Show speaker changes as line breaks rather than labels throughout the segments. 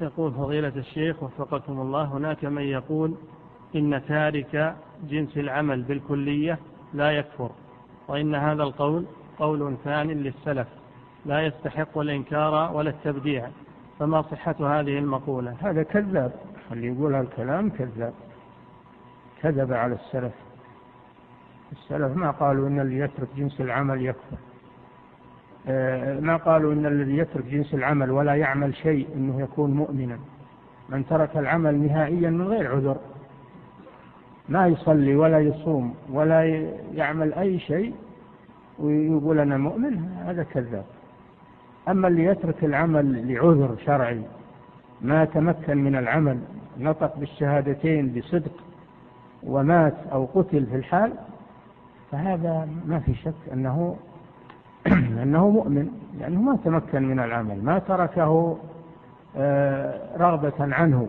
يقول فضيلة الشيخ وفقكم الله هناك من يقول إن تارك جنس العمل بالكلية لا يكفر وإن هذا القول قول ثان للسلف لا يستحق الإنكار ولا التبديع فما صحة هذه المقولة؟
هذا كذاب اللي يقول هالكلام كذاب كذب على السلف. السلف ما قالوا إن اللي يترك جنس العمل يكفر. ما قالوا إن الذي يترك جنس العمل ولا يعمل شيء إنه يكون مؤمنا. من ترك العمل نهائيا من غير عذر. ما يصلي ولا يصوم ولا يعمل أي شيء ويقول أنا مؤمن هذا كذاب. أما اللي يترك العمل لعذر شرعي ما تمكن من العمل نطق بالشهادتين بصدق ومات أو قتل في الحال فهذا ما في شك أنه أنه مؤمن لأنه ما تمكن من العمل ما تركه آه، رغبة عنه.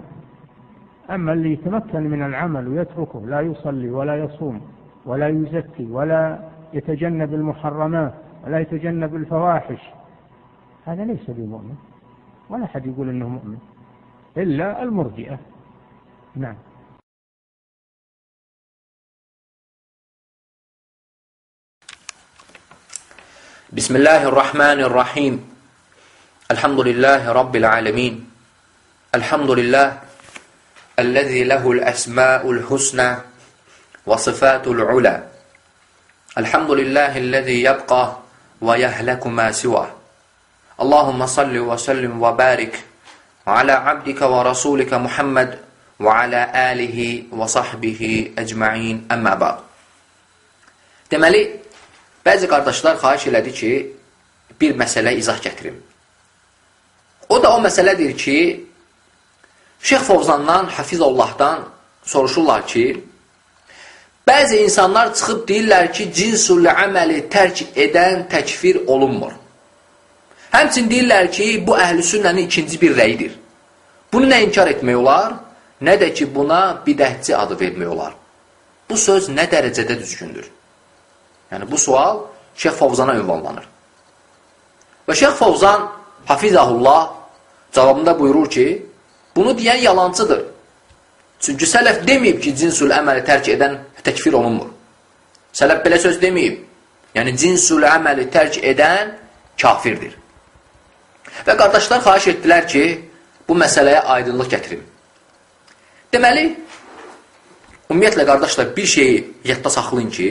أما اللي يتمكن من العمل ويتركه لا يصلي ولا يصوم ولا يزكي ولا يتجنب المحرمات ولا يتجنب الفواحش هذا ليس بمؤمن. ولا أحد يقول أنه مؤمن إلا المرجئة. نعم.
بسم الله الرحمن الرحيم الحمد لله رب العالمين الحمد لله الذي له الأسماء الحسنى وصفات العلى الحمد لله الذي يبقى ويهلك ما سواه اللهم صل وسلم وبارك على عبدك ورسولك محمد وعلى آله وصحبه أجمعين أما بعد Deməli, Bəzi qardaşlar xahiş elədi ki, bir məsələ izah gətirim. O da o məsələdir ki, Şeyx Fovzandan, Hafiz Allahdan soruşurlar ki, bəzi insanlar çıxıb deyirlər ki, cinsul əməli tərk edən təkfir olunmur. Həmçin deyirlər ki, bu əhl-i sünnənin ikinci bir rəyidir. Bunu nə inkar etmək olar, nə də ki, buna bidətçi adı vermək olar. Bu söz nə dərəcədə düzgündür? Yəni, bu sual Şeyx Fovzana ünvanlanır. Və Şeyx Fovzan, hafizəhullah, cavabında buyurur ki, bunu deyən yalancıdır. Çünki sələf deməyib ki, cinsül əməli tərk edən təkfir olunmur. Sələf belə söz deməyib. Yəni, cinsül əməli tərk edən kafirdir. Və qardaşlar xahiş etdilər ki, bu məsələyə aydınlıq gətirim. Deməli, ümumiyyətlə, qardaşlar, bir şeyi yadda saxlayın ki,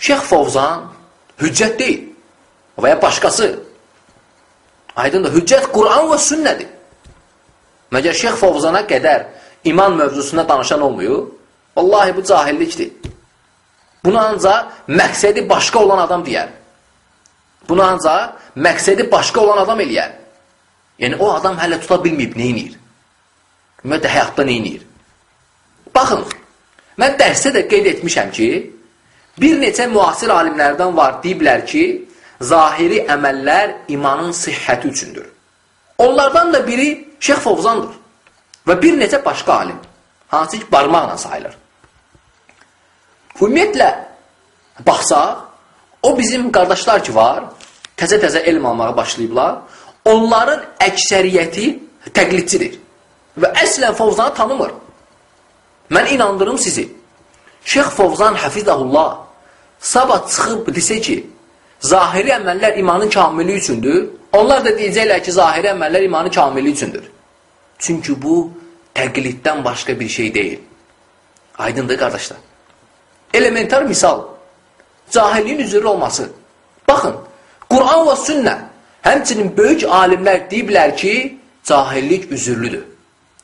Şeyx Fovzan hüccət deyil və ya başqası. Aydındır, hüccət Quran və sünnədir. Məgər Şeyx Fovzana qədər iman mövzusunda danışan olmuyor. Vallahi bu cahillikdir. Bunu ancaq məqsədi başqa olan adam deyər. Bunu ancaq məqsədi başqa olan adam eləyər. Yəni, o adam hələ tuta bilməyib, neynir? Ümumiyyətlə, həyatda neynir? Baxın, mən dərsdə də qeyd etmişəm ki, Bir neçə müasir alimlərdən var, deyiblər ki, zahiri əməllər imanın sihhəti üçündür. Onlardan da biri Şeyx Fovzandır və bir neçə başqa alim, hansı ki, barmaqla sayılır. Ümumiyyətlə, baxsaq, o bizim qardaşlar ki var, təzə-təzə elm almağa başlayıblar, onların əksəriyyəti təqlidçidir və əslən Fovzanı tanımır. Mən inandırım sizi. Şeyx Fovzan Hafizahullah sabah çıxıb desə ki, zahiri əməllər imanın kamili üçündür, onlar da deyəcəklər ki, zahiri əməllər imanın kamili üçündür. Çünki bu təqliddən başqa bir şey deyil. Aydındır, qardaşlar. Elementar misal, cahilliyin üzrü olması. Baxın, Quran və sünnə, həmçinin böyük alimlər deyiblər ki, cahillik üzürlüdür.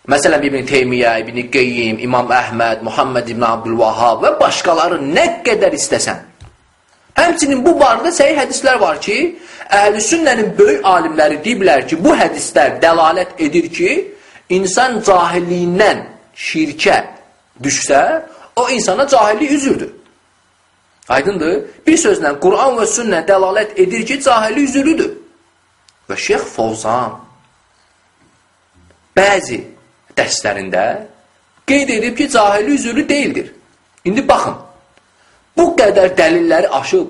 Məsələn, İbn Teymiyyə, İbn Qeyyim, İmam Əhməd, Muhammed İbn Abdülvahab və başqaları nə qədər istəsən. Həmçinin bu barədə səhih hədislər var ki, əhl-i sünnənin böyük alimləri deyiblər ki, bu hədislər dəlalət edir ki, insan cahilliyindən şirkə düşsə, o insana cahillik üzürdür. Aydındır? Bir sözlə, Quran və sünnə dəlalət edir ki, cahillik üzürüdür. Və Şeyx Fovzan bəzi dərslərində qeyd edib ki, cahili üzürlü deyildir. İndi baxın, bu qədər dəlilləri aşıb,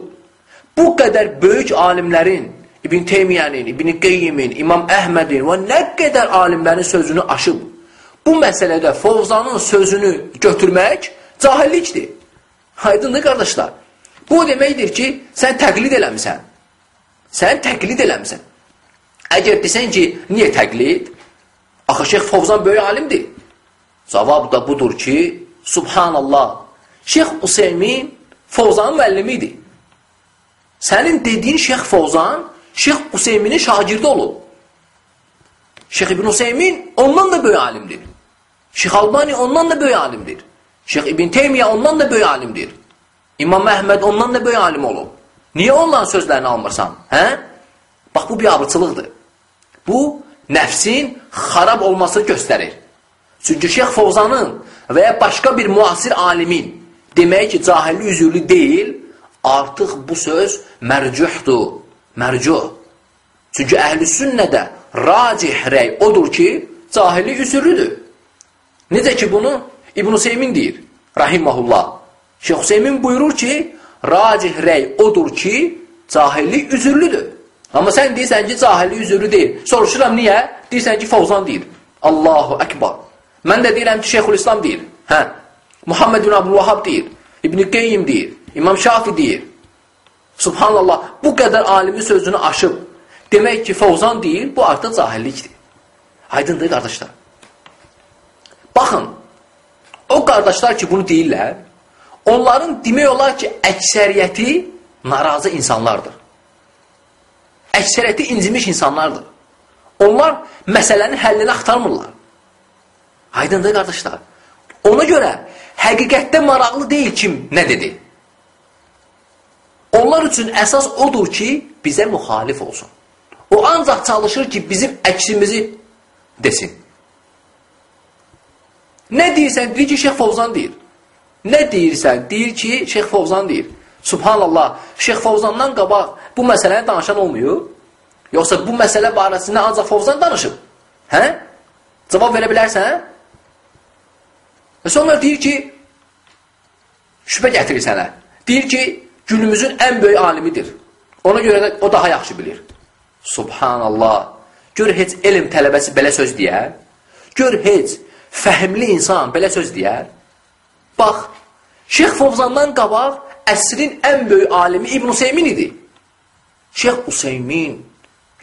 bu qədər böyük alimlərin İbn Teymiyyənin, İbn Qeyyimin, İmam Əhmədin və nə qədər alimlərin sözünü aşıb. Bu məsələdə Fovzanın sözünü götürmək cahillikdir. Aydındır qardaşlar. Bu deməkdir ki, sən təqlid eləmisən. Sən təqlid eləmisən. Əgər desən ki, niyə təqlid? Axı Şeyx Fovzan böyük alimdir. Cavab da budur ki, Subhanallah, Şeyx Useymin Fovzanın müəllimidir. Sənin dediyin Şeyx Fovzan Şeyx Useyminin şagirdi olub. Şeyx İbn Useymin ondan da böyük alimdir. Şeyx Albani ondan da böyük alimdir. Şeyx İbn Teymiyyə ondan da böyük alimdir. İmam Əhməd ondan da böyük alim olub. Niyə onların sözlərini almırsan? Hə? Bax, bu bir abırçılıqdır. Bu, nəfsin xarab olmasını göstərir. Çünki Şeyx Fovzanın və ya başqa bir müasir alimin demək ki, cahilli üzürlü deyil, artıq bu söz mərcuhdur, mərcuh. Çünki əhl-i sünnədə racih rəy odur ki, cahilli üzürlüdür. Necə ki, bunu İbn Hüseymin deyir, rahimahullah. Şeyh Hüseymin buyurur ki, racih rəy odur ki, cahillik üzürlüdür. Amma sən deyirsən ki, cahillik üzürlü deyil. Soruşuram, niyə? Deyirsən ki, Fovzan deyir. Allahu Ekber. Mən də deyirəm ki, Şeyxülislam deyir. Hə. Muhammed ibn Abdülvahab deyir. İbn Qeyyim deyir. İmam Şafi deyir. Subhanallah, bu qədər alimin sözünü aşıb. Demək ki, Fovzan deyil, bu artıq cahillikdir. Aydındır, qardaşlar. Baxın, o qardaşlar ki, bunu deyirlər, onların demək olar ki, əksəriyyəti narazı insanlardır. Əksəriyyəti incimiş insanlardır. Onlar məsələnin həllini axtarmırlar. Aydındır, qardaşlar. Ona görə həqiqətdə maraqlı deyil kim nə dedi. Onlar üçün əsas odur ki, bizə müxalif olsun. O ancaq çalışır ki, bizim əksimizi desin. Nə deyirsən? Deyir ki, Şeyx Fovzan deyir. Nə deyirsən? Deyir ki, Şeyx Fovzan deyir. Subhanallah, Şeyx Fovzandan qabaq bu məsələni danışan olmuyor. Yoxsa bu məsələ barəsində ancaq Fovzan danışıb. Hə? Cavab verə bilərsən? Və sonra deyir ki, şübhə gətirir sənə. Deyir ki, günümüzün ən böyük alimidir. Ona görə də o daha yaxşı bilir. Subhanallah. Gör heç elm tələbəsi belə söz deyər. Gör heç fəhmli insan belə söz deyər. Bax, Şeyx Fovzandan qabaq əsrin ən böyük alimi İbn Useymin idi. Şeyx Useymin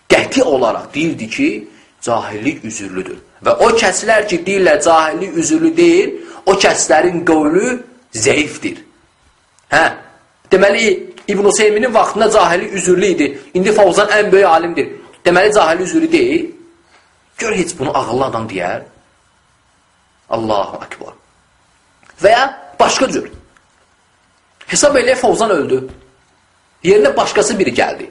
qəti olaraq deyirdi ki, cahillik üzürlüdür. Və o kəslər ki, deyirlər cahillik üzürlü deyil, o kəslərin qövlü zəifdir. Hə, deməli, İbn Hüseyminin vaxtında cahili üzürlü idi. İndi Fovzan ən böyük alimdir. Deməli, cahili üzürlü deyil. Gör, heç bunu ağıllı adam deyər. Allahu akbar. Və ya başqa cür. Hesab elə Fovzan öldü. Yerinə başqası biri gəldi.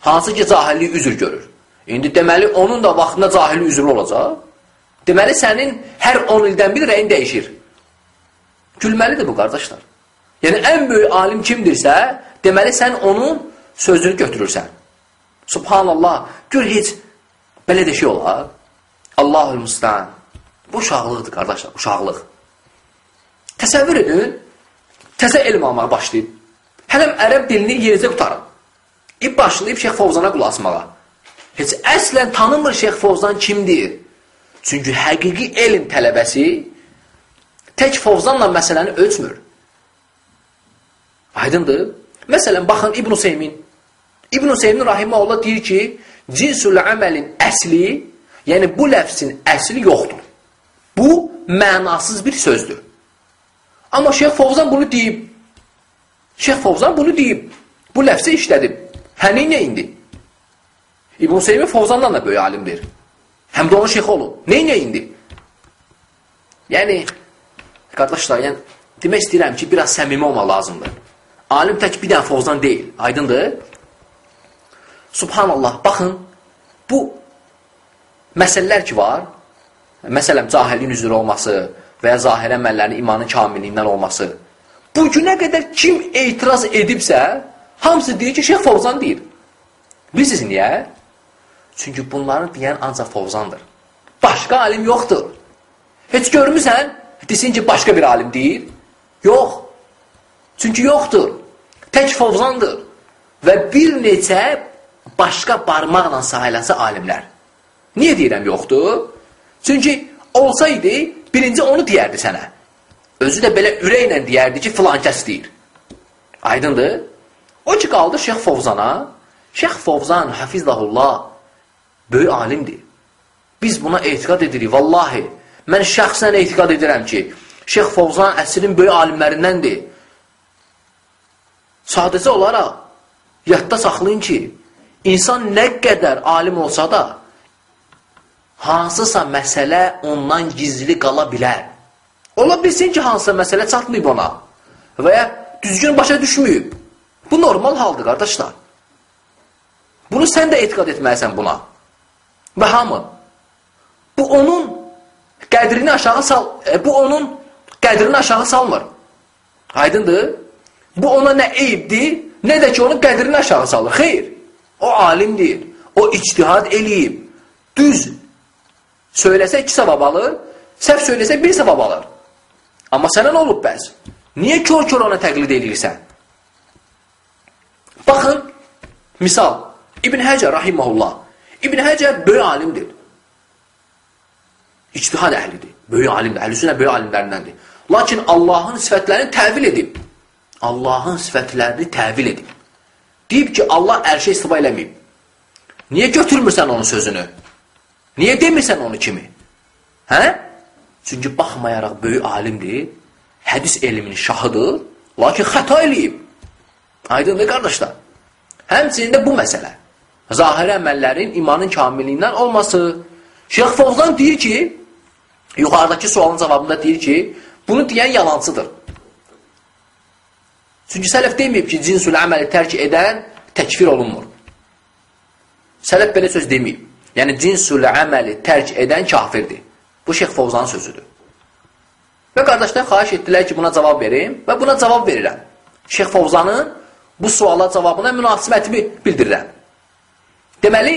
Hansı ki, cahilliyi üzür görür. İndi deməli, onun da vaxtında cahili üzrü olacaq. Deməli, sənin hər 10 ildən bir rəyin dəyişir. Gülməlidir bu, qardaşlar. Yəni, ən böyük alim kimdirsə, deməli, sən onun sözünü götürürsən. Subhanallah, gör heç belə də şey olar. Allahül müstəhan. Bu uşaqlıqdır, qardaşlar, uşaqlıq. Təsəvvür edin, təzə elm almağa başlayıb. Hələm ərəb dilini yerizə qutarıb. İb başlayıb Şeyx Fovzana qulaq asmağa. Heç əslən tanımır Şeyx Fovzan kimdir? Çünki həqiqi elm tələbəsi tək Fovzanla məsələni ölçmür. Aydındır? Məsələn, baxın İbn Hüseymin. İbn Hüseymin rahiməhullah deyir ki, cinsül əməlin əsli, yəni bu ləfsin əsli yoxdur. Bu, mənasız bir sözdür. Amma Şeyx Fovzan bunu deyib. Şeyx Fovzan bunu deyib. Bu ləfsi işlədib. Hənin indi? İbn Hüseymin Fovzandan da böyük alimdir. Həm də onun şeyxi olub. Neynə indi? Yəni, qardaşlar, yəni, demək istəyirəm ki, biraz səmimi olma lazımdır. Alim tək bir dənə Fovzan deyil. Aydındır? Subhanallah, baxın, bu məsələlər ki var, məsələn, cahilin üzrü olması və ya zahir əməllərin imanın kamilliyindən olması, bu günə qədər kim etiraz edibsə, hamısı deyir ki, Şeyx Fovzan deyir. Bilirsiniz niyə? Çünki bunları deyən ancaq Fovzandır. Başqa alim yoxdur. Heç görmüsən, desin ki, başqa bir alim deyil. Yox. Çünki yoxdur. Tək Fovzandır. və bir neçə başqa barmaqla sayılası alimlər. Niyə deyirəm yoxdur? Çünki olsaydı, birinci onu deyərdi sənə. Özü də belə ürəklə deyərdi ki, filan kəs deyir. Aydındır? O ki, qaldı Şeyx Fovzana. Şeyx Fovzan, hafizlahullah, böyük alimdir. Biz buna etiqad edirik, vallahi. Mən şəxsən etiqad edirəm ki, Şeyx Fovzan əsrin böyük alimlərindəndir. Sadəcə olaraq yadda saxlayın ki, insan nə qədər alim olsa da, hansısa məsələ ondan gizli qala bilər. Ola bilsin ki, hansısa məsələ çatmayıb ona və ya düzgün başa düşməyib. Bu normal haldır, qardaşlar. Bunu sən də etiqad etməlisən buna. Və hamı. Bu onun qədrini aşağı sal, e, bu onun qədrini aşağı salmır. Aydındır? Bu ona nə eyibdir, nə də ki, onun qədrini aşağı salır. Xeyr, o alimdir, o içtihad eləyib. Düz söyləsə iki savab alır, səhv söyləsə bir savab alır. Amma sənə nə olub bəs? Niyə kör-kör ona təqlid edirsən? Baxın, misal, İbn Həcər rahiməhullah. İbn Həcər böyük alimdir. İctihad əhlidir. Böyük alimdir. Əhlüsünə böyük alimlərindəndir. Lakin Allahın sifətlərini təvil edib. Allahın sifətlərini təvil edib. Deyib ki, Allah ərşə istifa eləməyib. Niyə götürmürsən onun sözünü? Niyə demirsən onu kimi? Hə? Çünki baxmayaraq böyük alimdir, hədis elminin şahıdır, lakin xəta eləyib. Aydındır, qardaşlar. Həmçinin bu məsələ. Zahiri əməllərin imanın kamilliyindən olması. Şeyx Fovzan deyir ki, yuxarıdakı sualın cavabında deyir ki, bunu deyən yalancıdır. Çünki sələf deməyib ki, cinsül əməli tərk edən təkfir olunmur. Sələf belə söz deməyib. Yəni, cinsül əməli tərk edən kafirdir. Bu, Şeyx Fovzanın sözüdür. Və qardaşlar xahiş etdilər ki, buna cavab verim və buna cavab verirəm. Şeyx Fovzanın bu suala cavabına münasibətimi bildirirəm. Deməli,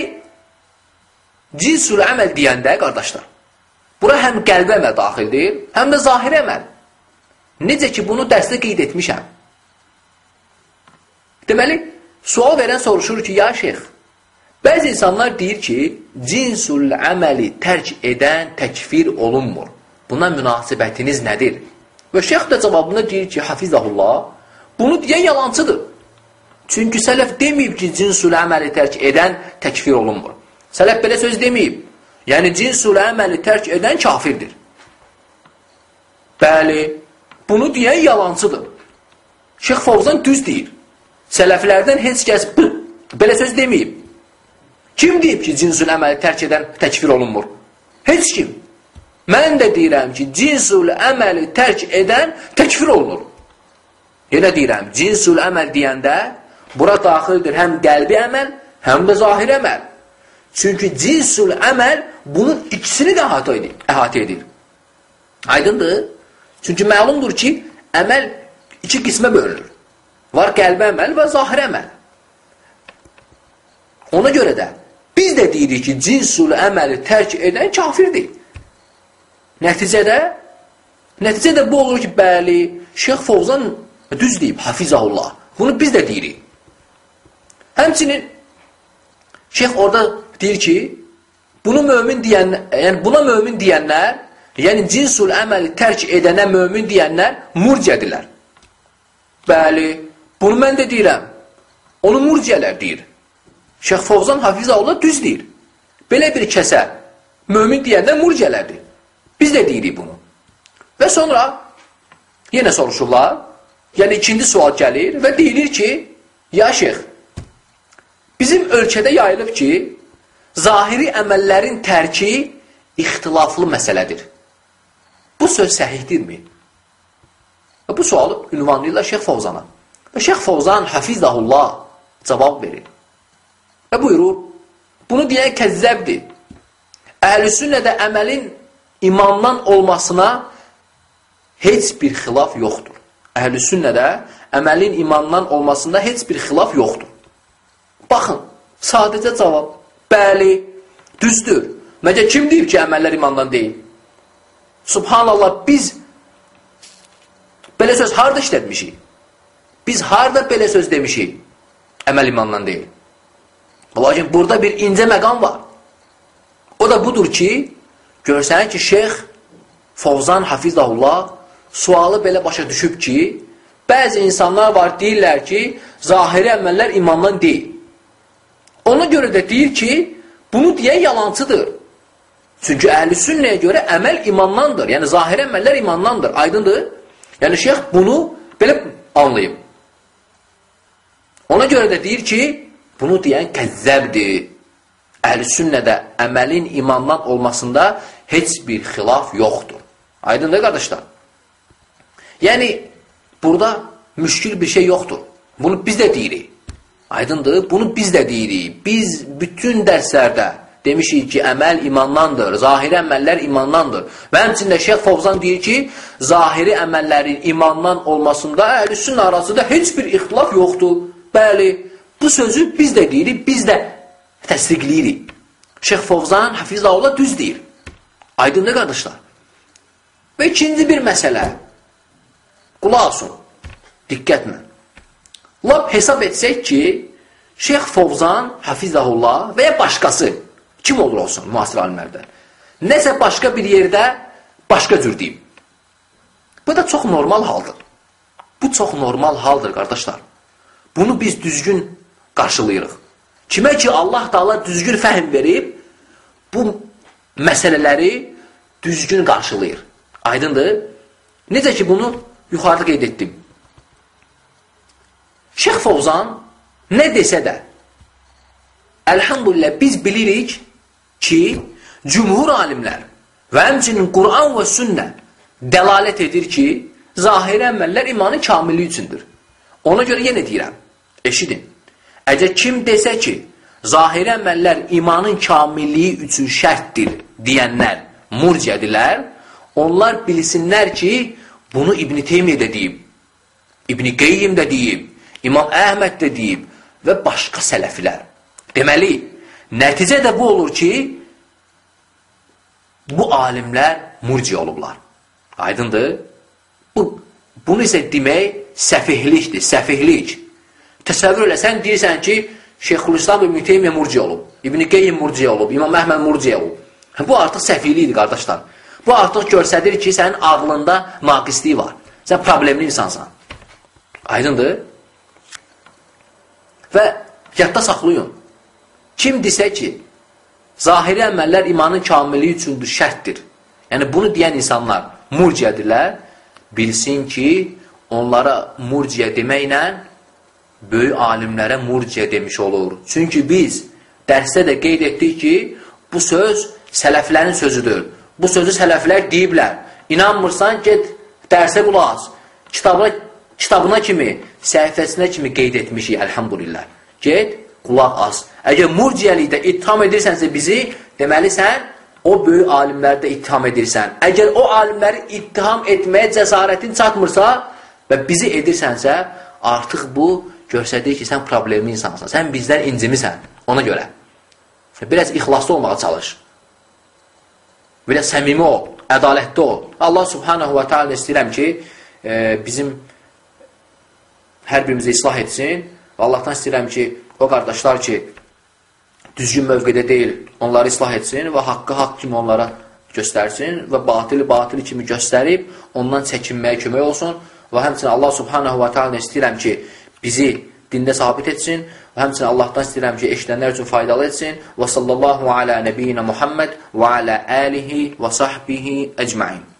cinsül əməl deyəndə, qardaşlar, bura həm qəlbi əməl daxildir, həm də zahiri əməl. Necə ki, bunu dərsdə qeyd etmişəm. Deməli, sual verən soruşur ki, ya şeyx, bəzi insanlar deyir ki, cinsul əməli tərk edən təkfir olunmur. Buna münasibətiniz nədir? Və şeyx də cavabında deyir ki, hafizahullah, bunu deyən yalancıdır. Çünki sələf deməyib ki, cinsul əməli tərk edən təkfir olunmur. Sələf belə söz deməyib. Yəni, cinsul əməli tərk edən kafirdir. Bəli, bunu deyən yalancıdır. Şeyx Fovzan düz deyir. Sələflərdən heç kəs belə söz deməyib. Kim deyib ki, cinsul əməli tərk edən təkfir olunmur? Heç kim. Mən də deyirəm ki, cinsul əməli tərk edən təkfir olunur. Yenə deyirəm, cinsul əməl deyəndə bura daxildir həm qəlbi əməl, həm də zahir əməl. Çünki cinsul əməl bunun ikisini də əhatə edir. Əhatə edir. Aydındır? Çünki məlumdur ki, əməl iki qismə bölünür. Var qəlbi əməl və zahir əməl. Ona görə də biz də deyirik ki, cinsul əməli tərk edən kafirdir. Nəticədə nəticədə bu olur ki, bəli, Şeyx Fovzan düz deyib, hafizahullah. Bunu biz də deyirik. Həmçinin Şeyx orada deyir ki, bunu mömin deyən, yəni buna mömin deyənlər, yəni cinsul əməli tərk edənə mömin deyənlər murcədirlər. Bəli, Bunu mən də deyirəm. Onu murciyələr deyir. Şeyx Fovzan Hafizallah düz deyir. Belə bir kəsə mömin deyəndə murciyələrdir. Biz də deyirik bunu. Və sonra yenə soruşurlar. Yəni ikinci sual gəlir və deyilir ki, ya şeyx, bizim ölkədə yayılıb ki, zahiri əməllərin tərki ixtilaflı məsələdir. Bu söz səhihdirmi? Və bu sualı ünvanlayırlar Şeyx Fovzana. Və Şeyx Fovzan Hafizahullah cavab verir. Və buyurur, bunu deyən kəzzəbdir. Əhl-i sünnədə əməlin imandan olmasına heç bir xilaf yoxdur. Əhl-i sünnədə əməlin imandan olmasında heç bir xilaf yoxdur. Baxın, sadəcə cavab, bəli, düzdür. Məcə kim deyib ki, əməllər imandan deyil? Subhanallah, biz belə söz harada işlətmişik? Biz harada belə söz demişik? əməl imandan deyil. Lakin burada bir incə məqam var. O da budur ki, görsənir ki, şeyx Fovzan Hafizahullah sualı belə başa düşüb ki, bəzi insanlar var, deyirlər ki, zahiri əməllər imandan deyil. Ona görə də deyir ki, bunu deyən yalancıdır. Çünki əhl-i sünnəyə görə əməl imandandır. Yəni, zahiri əməllər imandandır. Aydındır? Yəni, şeyx bunu belə anlayıb. Ona görə də deyir ki, bunu deyən kəzzəbdir. Əhl-i sünnədə əməlin imandan olmasında heç bir xilaf yoxdur. Aydındır, qardaşlar? Yəni, burada müşkil bir şey yoxdur. Bunu biz də deyirik. Aydındır? Bunu biz də deyirik. Biz bütün dərslərdə demişik ki, əməl imandandır, zahiri əməllər imandandır. Və həmçində Şeyx Fovzan deyir ki, zahiri əməllərin imandan olmasında əhlüsün arasında heç bir ixtilaf yoxdur. Bəli, bu sözü biz də deyirik, biz də təsdiqləyirik. Şeyx Fovzan, Hafizahullah düz deyir. Aydındır, qardaşlar. Və ikinci bir məsələ. Qulaq olsun. Diqqətlə. Lab hesab etsək ki, Şeyx Fovzan, Hafizahullah və ya başqası, kim olur olsun müasir alimlərdən, nəsə başqa bir yerdə başqa cür deyim. Bu da çox normal haldır. Bu çox normal haldır, qardaşlar. Bunu biz düzgün qarşılayırıq. Kimə ki, Allah da düzgün fəhm verib, bu məsələləri düzgün qarşılayır. Aydındır? Necə ki, bunu yuxarıda qeyd etdim. Şeyx Fovzan nə desə də, əlhamdülillah biz bilirik ki, cümhur alimlər və həmçinin Quran və sünnə dəlalət edir ki, zahiri əməllər imanın kamilliyi üçündür. Ona görə yenə deyirəm, eşidin. Əgər kim desə ki, zahiri əməllər imanın kamilliyi üçün şərtdir deyənlər murciədirlər, onlar bilsinlər ki, bunu İbn-i Teymiyyə də deyib, İbn-i Qeyyim də deyib, İmam Əhməd də deyib və başqa sələflər. Deməli, nəticə də bu olur ki, bu alimlər murci olublar. Aydındır? Bu, bunu isə demək səfihlikdir, səfihlik. Təsəvvür elə, sən deyirsən ki, Şeyxülislam İbn-i Teymiyyə murci olub, İbn-i Qeyyim murci olub, İmam Əhməd murci olub. Bu artıq səfihlikdir, qardaşlar. Bu artıq görsədir ki, sənin ağlında naqisliyi var. Sən problemli insansan. Aydındır? Və yadda saxlayın. Kim desə ki, zahiri əməllər imanın kamilliyi üçündür, şərtdir. Yəni, bunu deyən insanlar murciədirlər, bilsin ki, onlara murciə deməklə böyük alimlərə murciə demiş olur. Çünki biz dərsdə də qeyd etdik ki, bu söz sələflərin sözüdür. Bu sözü sələflər deyiblər. İnanmırsan, get dərsə qulaq as. Kitabına, kitabına kimi, səhifəsinə kimi qeyd etmişik, əlhamdülillah. Get, qulaq as. Əgər murciyəlikdə ittiham edirsənsə bizi, deməli sən o böyük alimlərdə ittiham edirsən. Əgər o alimləri ittiham etməyə cəsarətin çatmırsa və bizi edirsənsə, artıq bu göstərir ki, sən problemli insansan. Sən bizdən incimisən. Ona görə. Biraz ixlaslı olmağa çalış. Biraz səmimi ol, ədalətli ol. Allah subhanahu wa ta'ala istəyirəm ki, e, bizim hər birimizi islah etsin və Allahdan istəyirəm ki, o qardaşlar ki, düzgün mövqedə deyil, onları islah etsin və haqqı haqq kimi onlara göstərsin və batili batili kimi göstərib, ondan çəkinməyə kömək olsun və həmçinin Allah subhanahu wa ta'ala istəyirəm ki, bizi dində sabit etsin və həmçinin Allahdan istəyirəm ki, eşidənlər üçün faydalı etsin və sallallahu alə nəbiyyina Muhammed və alə əlihi və sahbihi əcməin.